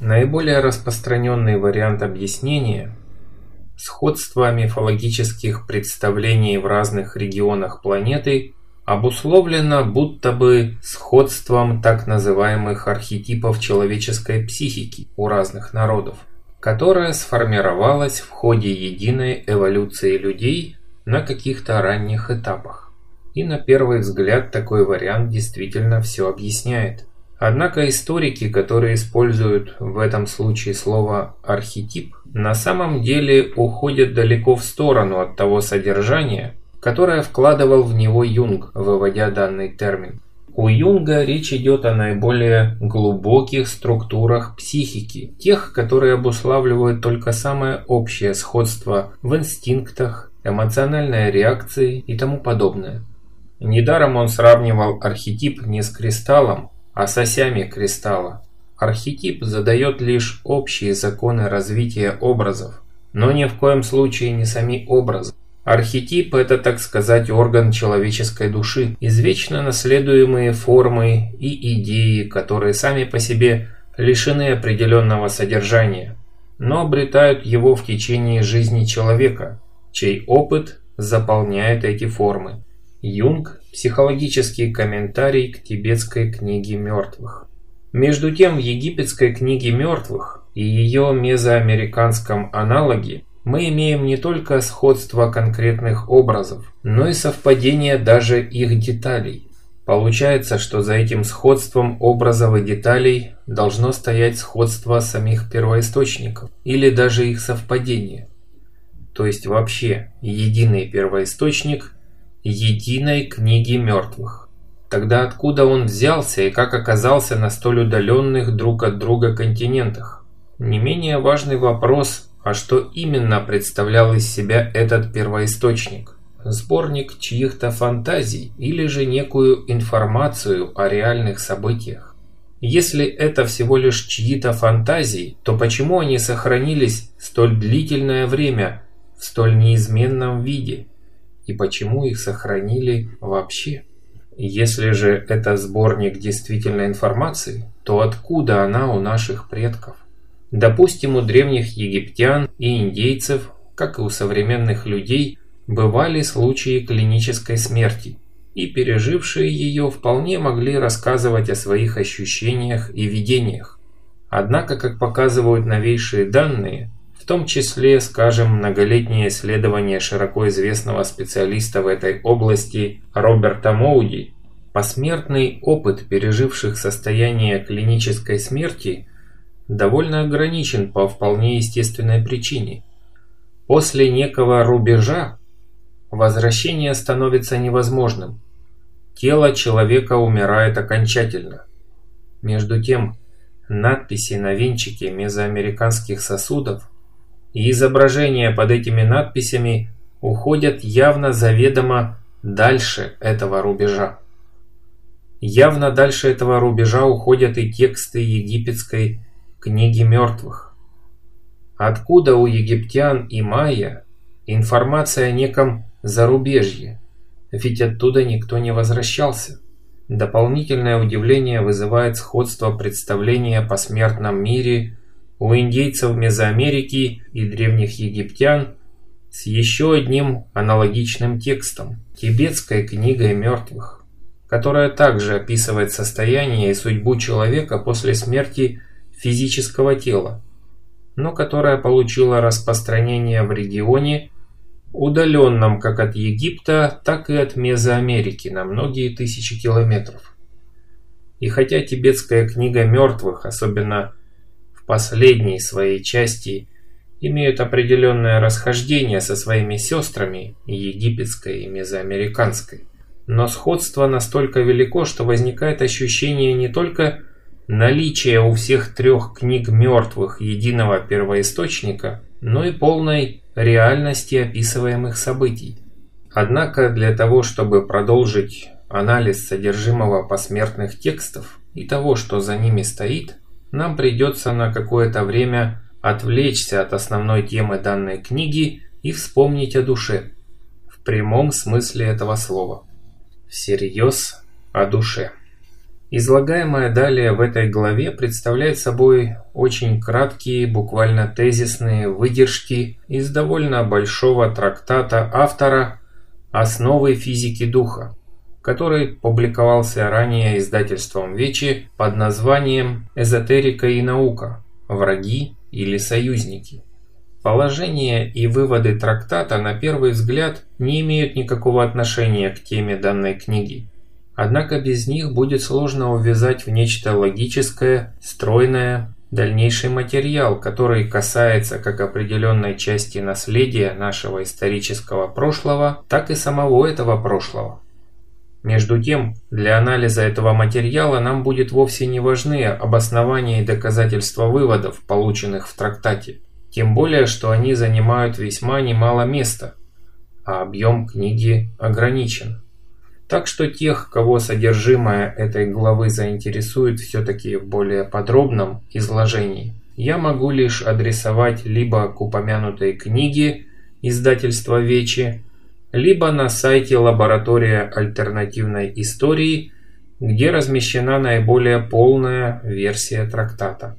Наиболее распространенный вариант объяснения – сходство мифологических представлений в разных регионах планеты обусловлено будто бы сходством так называемых архетипов человеческой психики у разных народов, которая сформировалась в ходе единой эволюции людей на каких-то ранних этапах. И на первый взгляд такой вариант действительно все объясняет. Однако историки, которые используют в этом случае слово «архетип», на самом деле уходят далеко в сторону от того содержания, которое вкладывал в него Юнг, выводя данный термин. У Юнга речь идет о наиболее глубоких структурах психики, тех, которые обуславливают только самое общее сходство в инстинктах, эмоциональной реакции и тому подобное. Недаром он сравнивал архетип не с кристаллом, а с осями кристалла. Архетип задает лишь общие законы развития образов, но ни в коем случае не сами образы. Архетип – это, так сказать, орган человеческой души, извечно наследуемые формы и идеи, которые сами по себе лишены определенного содержания, но обретают его в течение жизни человека, чей опыт заполняет эти формы. Юнг Психологический комментарий к тибетской книге мертвых. Между тем, в египетской книге мертвых и ее мезоамериканском аналоге мы имеем не только сходство конкретных образов, но и совпадение даже их деталей. Получается, что за этим сходством образов и деталей должно стоять сходство самих первоисточников, или даже их совпадение. То есть вообще единый первоисточник – единой книги мертвых. Тогда откуда он взялся и как оказался на столь удаленных друг от друга континентах? Не менее важный вопрос, а что именно представлял из себя этот первоисточник? Сборник чьих-то фантазий или же некую информацию о реальных событиях? Если это всего лишь чьи-то фантазии, то почему они сохранились столь длительное время в столь неизменном виде? И почему их сохранили вообще. Если же это сборник действительной информации, то откуда она у наших предков? Допустим, у древних египтян и индейцев, как и у современных людей, бывали случаи клинической смерти, и пережившие ее вполне могли рассказывать о своих ощущениях и видениях. Однако, как показывают новейшие данные, том числе, скажем, многолетнее исследование широко известного специалиста в этой области Роберта Моуди, посмертный опыт переживших состояние клинической смерти довольно ограничен по вполне естественной причине. После некого рубежа возвращение становится невозможным. Тело человека умирает окончательно. Между тем, надписи на венчике мезоамериканских сосудов и изображения под этими надписями уходят явно заведомо дальше этого рубежа. Явно дальше этого рубежа уходят и тексты египетской книги мертвых. Откуда у египтян и майя информация о неком зарубежье? Ведь оттуда никто не возвращался. Дополнительное удивление вызывает сходство представления о посмертном мире у индейцев Мезоамерики и древних египтян с еще одним аналогичным текстом – тибетской книгой мертвых, которая также описывает состояние и судьбу человека после смерти физического тела, но которая получила распространение в регионе, удаленном как от Египта, так и от Мезоамерики на многие тысячи километров. И хотя тибетская книга мертвых, особенно последней своей части имеют определенное расхождение со своими сестрами египетской и мезоамериканской. Но сходство настолько велико, что возникает ощущение не только наличия у всех трех книг мертвых единого первоисточника, но и полной реальности описываемых событий. Однако для того, чтобы продолжить анализ содержимого посмертных текстов и того, что за ними стоит, нам придется на какое-то время отвлечься от основной темы данной книги и вспомнить о душе. В прямом смысле этого слова. Всерьез о душе. Излагаемое далее в этой главе представляет собой очень краткие, буквально тезисные выдержки из довольно большого трактата автора «Основы физики духа», который публиковался ранее издательством Вечи под названием «Эзотерика и наука. Враги или союзники». Положение и выводы трактата на первый взгляд не имеют никакого отношения к теме данной книги. Однако без них будет сложно увязать в нечто логическое, стройное, дальнейший материал, который касается как определенной части наследия нашего исторического прошлого, так и самого этого прошлого. Между тем, для анализа этого материала нам будет вовсе не важны обоснования и доказательства выводов, полученных в трактате, тем более, что они занимают весьма немало места, а объем книги ограничен. Так что тех, кого содержимое этой главы заинтересует все-таки в более подробном изложении, я могу лишь адресовать либо к упомянутой книге издательства Вечи, либо на сайте Лаборатория альтернативной истории, где размещена наиболее полная версия трактата.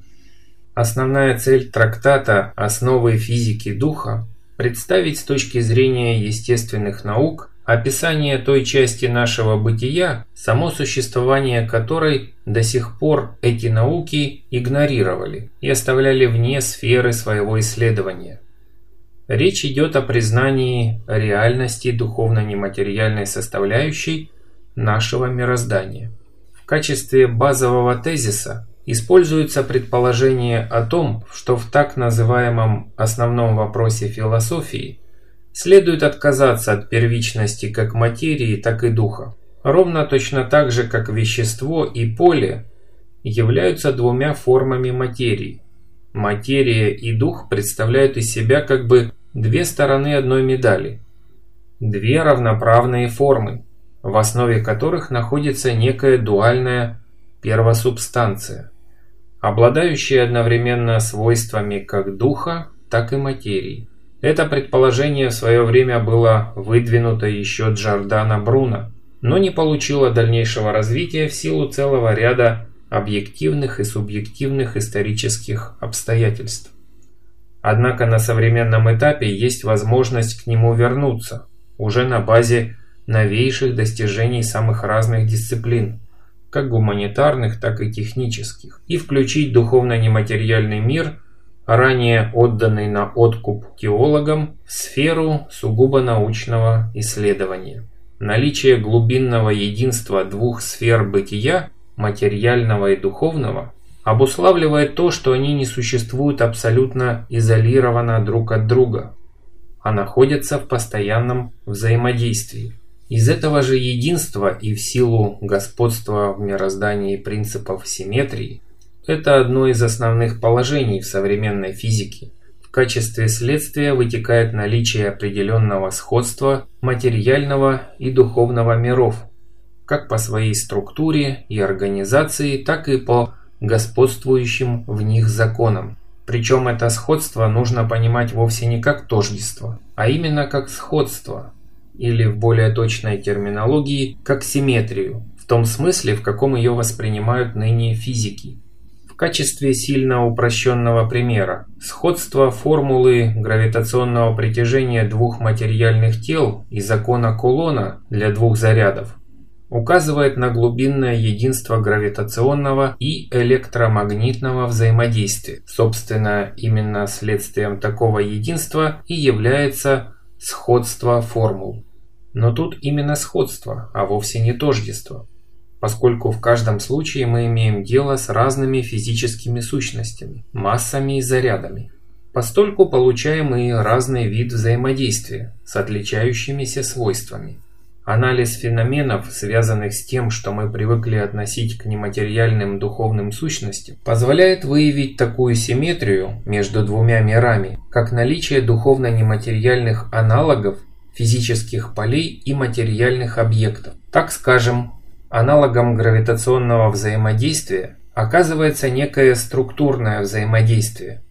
Основная цель трактата «Основы физики духа» представить с точки зрения естественных наук описание той части нашего бытия, само существование которой до сих пор эти науки игнорировали и оставляли вне сферы своего исследования. Речь идет о признании реальности духовно-нематериальной составляющей нашего мироздания. В качестве базового тезиса используется предположение о том, что в так называемом основном вопросе философии Следует отказаться от первичности как материи, так и духа. Ровно точно так же, как вещество и поле являются двумя формами материи. Материя и дух представляют из себя как бы две стороны одной медали. Две равноправные формы, в основе которых находится некая дуальная первосубстанция, обладающая одновременно свойствами как духа, так и материи. Это предположение в свое время было выдвинуто еще Джордано Бруно, но не получило дальнейшего развития в силу целого ряда объективных и субъективных исторических обстоятельств. Однако на современном этапе есть возможность к нему вернуться, уже на базе новейших достижений самых разных дисциплин, как гуманитарных, так и технических, и включить духовно-нематериальный мир ранее отданный на откуп теологам, в сферу сугубо научного исследования. Наличие глубинного единства двух сфер бытия, материального и духовного, обуславливает то, что они не существуют абсолютно изолированно друг от друга, а находятся в постоянном взаимодействии. Из этого же единства и в силу господства в мироздании принципов симметрии это одно из основных положений в современной физике. В качестве следствия вытекает наличие определенного сходства материального и духовного миров, как по своей структуре и организации, так и по господствующим в них законам. Причем это сходство нужно понимать вовсе не как тождество, а именно как сходство, или в более точной терминологии, как симметрию, в том смысле, в каком ее воспринимают ныне физики качестве сильно упрощенного примера сходство формулы гравитационного притяжения двух материальных тел и закона Кулона для двух зарядов указывает на глубинное единство гравитационного и электромагнитного взаимодействия. Собственно, именно следствием такого единства и является сходство формул. Но тут именно сходство, а вовсе не тождество поскольку в каждом случае мы имеем дело с разными физическими сущностями, массами и зарядами. Постольку получаем и разный вид взаимодействия с отличающимися свойствами. Анализ феноменов, связанных с тем, что мы привыкли относить к нематериальным духовным сущностям, позволяет выявить такую симметрию между двумя мирами, как наличие духовно-нематериальных аналогов физических полей и материальных объектов. Так скажем, Аналогом гравитационного взаимодействия оказывается некое структурное взаимодействие,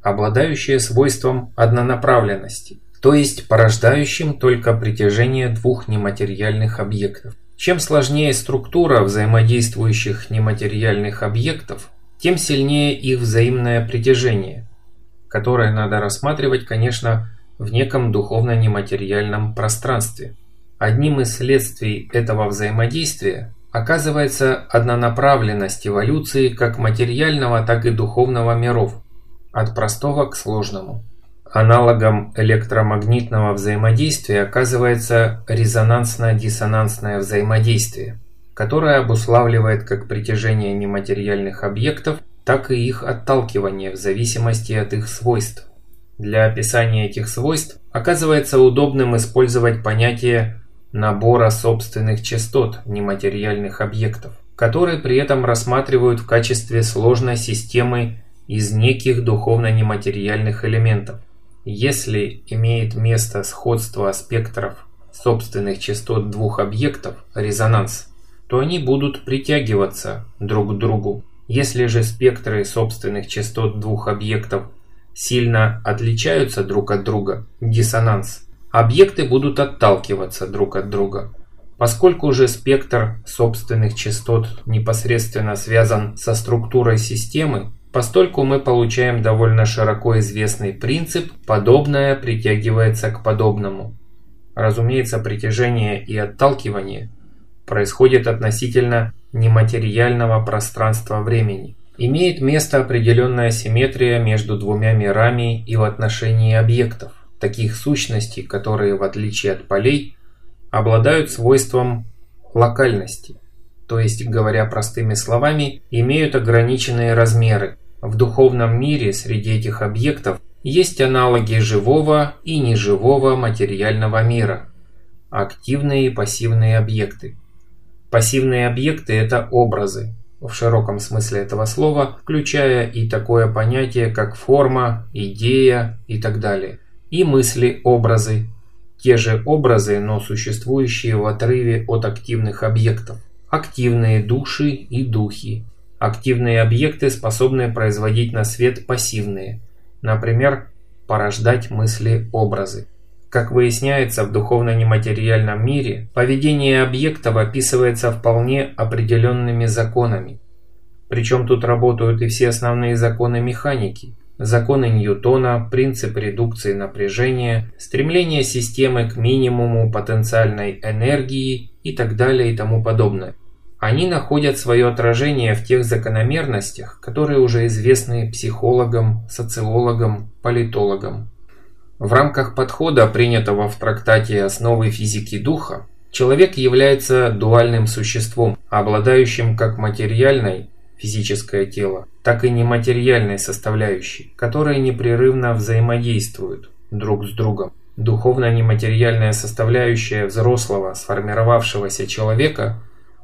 обладающее свойством однонаправленности, то есть порождающим только притяжение двух нематериальных объектов. Чем сложнее структура взаимодействующих нематериальных объектов, тем сильнее их взаимное притяжение, которое надо рассматривать, конечно, в неком духовно-нематериальном пространстве. Одним из следствий этого взаимодействия оказывается однонаправленность эволюции как материального, так и духовного миров, от простого к сложному. Аналогом электромагнитного взаимодействия оказывается резонансно-диссонансное взаимодействие, которое обуславливает как притяжение нематериальных объектов, так и их отталкивание в зависимости от их свойств. Для описания этих свойств оказывается удобным использовать понятие набора собственных частот нематериальных объектов, которые при этом рассматривают в качестве сложной системы из неких духовно-нематериальных элементов. Если имеет место сходство спектров собственных частот двух объектов, резонанс, то они будут притягиваться друг к другу. Если же спектры собственных частот двух объектов сильно отличаются друг от друга, диссонанс, объекты будут отталкиваться друг от друга. Поскольку же спектр собственных частот непосредственно связан со структурой системы, постольку мы получаем довольно широко известный принцип «подобное притягивается к подобному». Разумеется, притяжение и отталкивание происходит относительно нематериального пространства времени. Имеет место определенная симметрия между двумя мирами и в отношении объектов таких сущностей, которые, в отличие от полей, обладают свойством локальности, то есть, говоря простыми словами, имеют ограниченные размеры. В духовном мире среди этих объектов есть аналоги живого и неживого материального мира, активные и пассивные объекты. Пассивные объекты – это образы, в широком смысле этого слова, включая и такое понятие, как форма, идея и так далее – и мысли-образы. Те же образы, но существующие в отрыве от активных объектов. Активные души и духи. Активные объекты способны производить на свет пассивные. Например, порождать мысли-образы. Как выясняется в духовно-нематериальном мире, поведение объектов описывается вполне определенными законами. Причем тут работают и все основные законы механики – законы Ньютона, принцип редукции напряжения, стремление системы к минимуму потенциальной энергии и так далее и тому подобное. Они находят свое отражение в тех закономерностях, которые уже известны психологам, социологам, политологам. В рамках подхода, принятого в трактате «Основы физики духа», человек является дуальным существом, обладающим как материальной, физическое тело, так и нематериальной составляющей, которые непрерывно взаимодействуют друг с другом. Духовно-нематериальная составляющая взрослого, сформировавшегося человека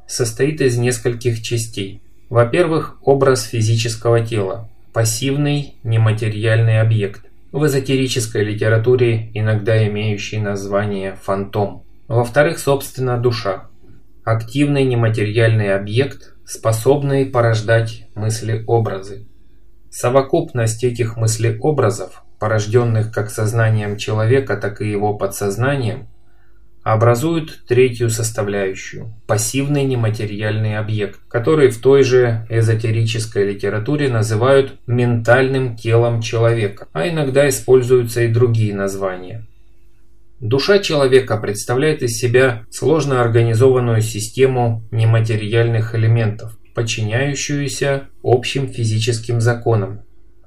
состоит из нескольких частей. Во-первых, образ физического тела, пассивный нематериальный объект, в эзотерической литературе иногда имеющий название «фантом». Во-вторых, собственно, душа, активный нематериальный объект, способные порождать мысли-образы. Совокупность этих мыслеобразов, порожденных как сознанием человека, так и его подсознанием, образуют третью составляющую – пассивный нематериальный объект, который в той же эзотерической литературе называют ментальным телом человека, а иногда используются и другие названия – Душа человека представляет из себя сложно организованную систему нематериальных элементов, подчиняющуюся общим физическим законам,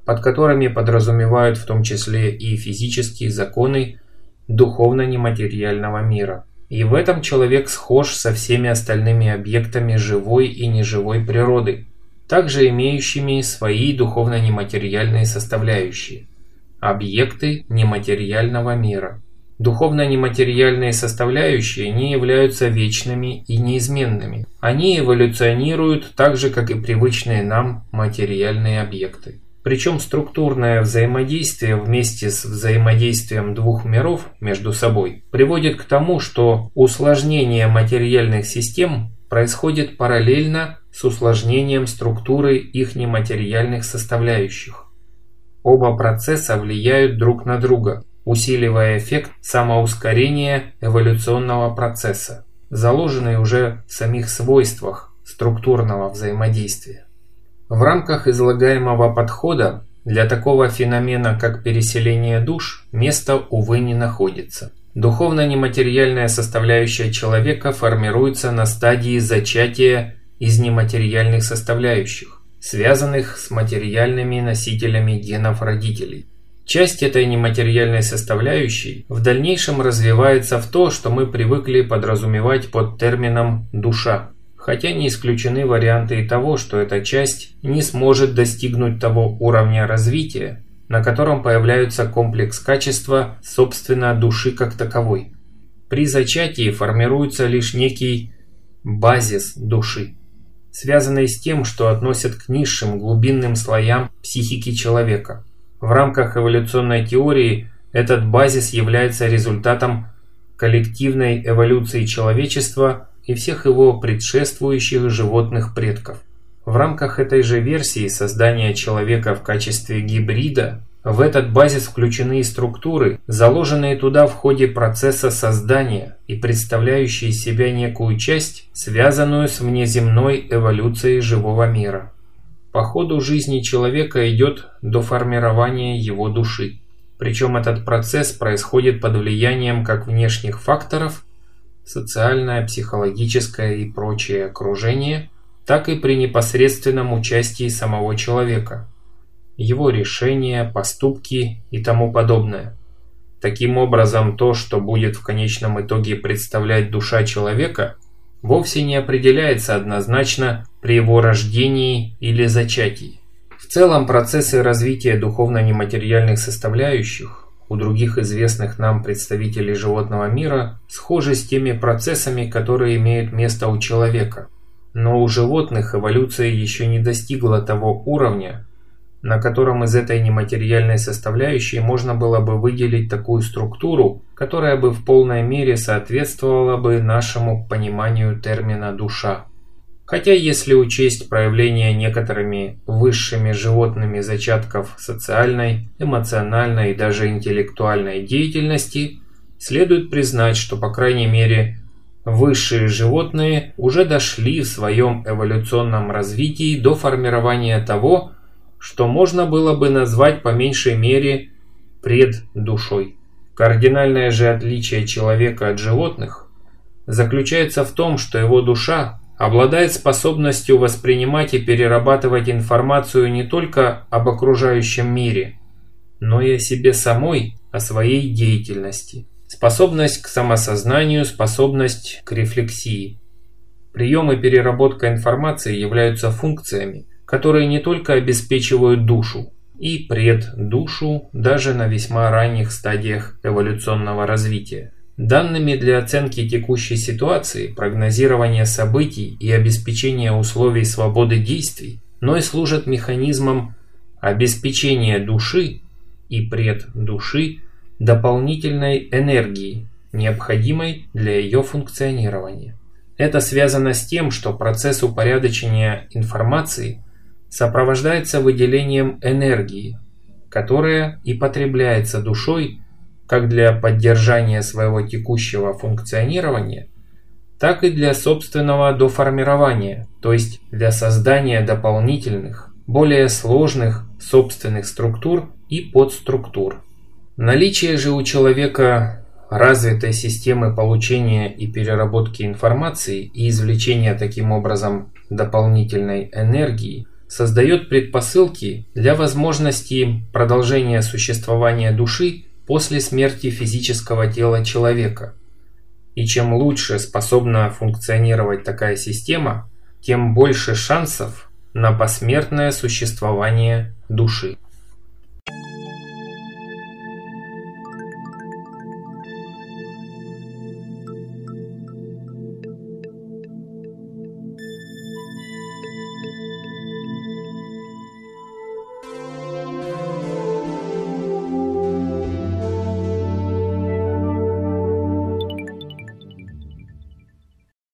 под которыми подразумевают в том числе и физические законы духовно-нематериального мира. И в этом человек схож со всеми остальными объектами живой и неживой природы, также имеющими свои духовно-нематериальные составляющие – объекты нематериального мира. Духовно-нематериальные составляющие не являются вечными и неизменными. Они эволюционируют так же, как и привычные нам материальные объекты. Причем структурное взаимодействие вместе с взаимодействием двух миров между собой приводит к тому, что усложнение материальных систем происходит параллельно с усложнением структуры их нематериальных составляющих. Оба процесса влияют друг на друга, усиливая эффект самоускорения эволюционного процесса. заложенный уже в самих свойствах структурного взаимодействия. В рамках излагаемого подхода для такого феномена, как переселение душ, места, увы, не находится. Духовно-нематериальная составляющая человека формируется на стадии зачатия из нематериальных составляющих, связанных с материальными носителями генов родителей. Часть этой нематериальной составляющей в дальнейшем развивается в то, что мы привыкли подразумевать под термином «душа», хотя не исключены варианты и того, что эта часть не сможет достигнуть того уровня развития, на котором появляется комплекс качества, собственно, души как таковой. При зачатии формируется лишь некий базис души, связанный с тем, что относят к низшим глубинным слоям психики человека. В рамках эволюционной теории этот базис является результатом коллективной эволюции человечества и всех его предшествующих животных предков. В рамках этой же версии создания человека в качестве гибрида в этот базис включены структуры, заложенные туда в ходе процесса создания и представляющие себя некую часть, связанную с внеземной эволюцией живого мира. По ходу жизни человека идет до формирования его души. Причем этот процесс происходит под влиянием как внешних факторов, социальное, психологическое и прочее окружение, так и при непосредственном участии самого человека, его решения, поступки и тому подобное. Таким образом, то, что будет в конечном итоге представлять душа человека – вовсе не определяется однозначно при его рождении или зачатии. В целом процессы развития духовно-нематериальных составляющих у других известных нам представителей животного мира схожи с теми процессами, которые имеют место у человека. Но у животных эволюция еще не достигла того уровня, на котором из этой нематериальной составляющей можно было бы выделить такую структуру, которая бы в полной мере соответствовала бы нашему пониманию термина «душа». Хотя если учесть проявление некоторыми высшими животными зачатков социальной, эмоциональной и даже интеллектуальной деятельности, следует признать, что по крайней мере высшие животные уже дошли в своем эволюционном развитии до формирования того, что можно было бы назвать по меньшей мере преддушой. Кардинальное же отличие человека от животных заключается в том, что его душа обладает способностью воспринимать и перерабатывать информацию не только об окружающем мире, но и о себе самой, о своей деятельности. Способность к самосознанию, способность к рефлексии. Прием и переработка информации являются функциями, которые не только обеспечивают душу и преддушу даже на весьма ранних стадиях эволюционного развития. Данными для оценки текущей ситуации, прогнозирования событий и обеспечения условий свободы действий, но и служат механизмом обеспечения души и преддуши дополнительной энергии, необходимой для ее функционирования. Это связано с тем, что процесс упорядочения информации сопровождается выделением энергии, которая и потребляется душой как для поддержания своего текущего функционирования, так и для собственного доформирования, то есть для создания дополнительных, более сложных собственных структур и подструктур. Наличие же у человека развитой системы получения и переработки информации и извлечения таким образом дополнительной энергии – создает предпосылки для возможности продолжения существования души после смерти физического тела человека. И чем лучше способна функционировать такая система, тем больше шансов на посмертное существование души.